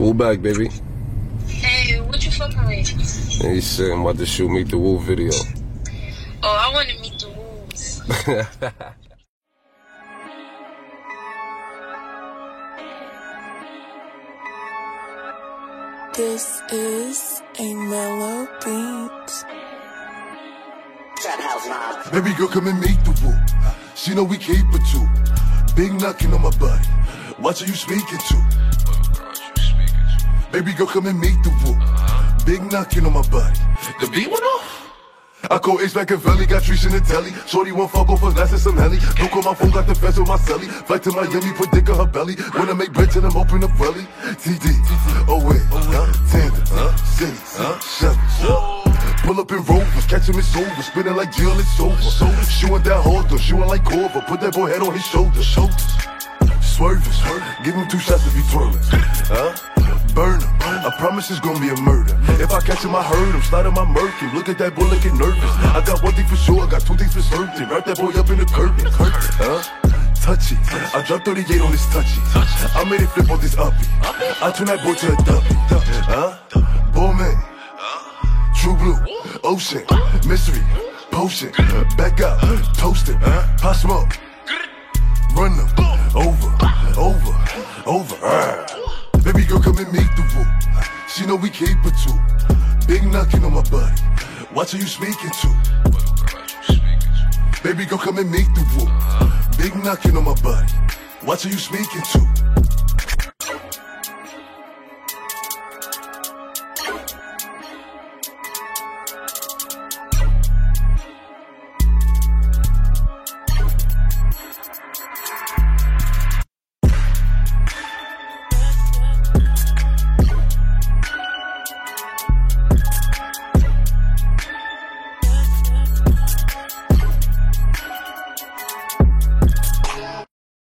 Woo back, baby. Hey, what you fucking with? And he said, I'm about to shoot Meet the Woo video. Oh, I want to meet the wolves. This is a mellow beat. Trap House Mob. Baby girl, come and meet the woo. She know we keep it too. Big knocking on my butt. Watch who you speaking to. Baby girl, come and meet the woo. Big knocking on my body. The beat went off. I call Ace Machiavelli, got Trish in the telly. Shorty want fuck off of Lance and some Helly. Don't call my phone, got the fence on my celly. Flight to Miami, put dick on her belly. Wanna make bread to them, open up welly. TD, oh wait, huh? Tandem, huh? Chevy. Pull up in rovers, catch him, it's over. Spinning like Jill, it's over. Shooting that holster, shooting like Corver. Put that boy head on his shoulder. Shoulders. Swerving, give him two shots if he twirling. Huh? I promise it's gonna be a murder. If I catch him, I hurt him. Slide him, I murk. Look at that boy looking nervous. I got one thing for sure, I got two things for certain. Wrap that boy up in the curtain. Huh? Touchy. I dropped 38 on this touchy. I made it flip on this uppy. I turn that boy to a duppy. Huh? Bull man. True blue, ocean, mystery, potion, back up, toasting, pop smoke, run them, come and meet the woo. She know we too. Big knocking on my body. Watch who you speaking to. Baby girl, come and meet the woo. Big knocking on my body. Watch who you speaking to.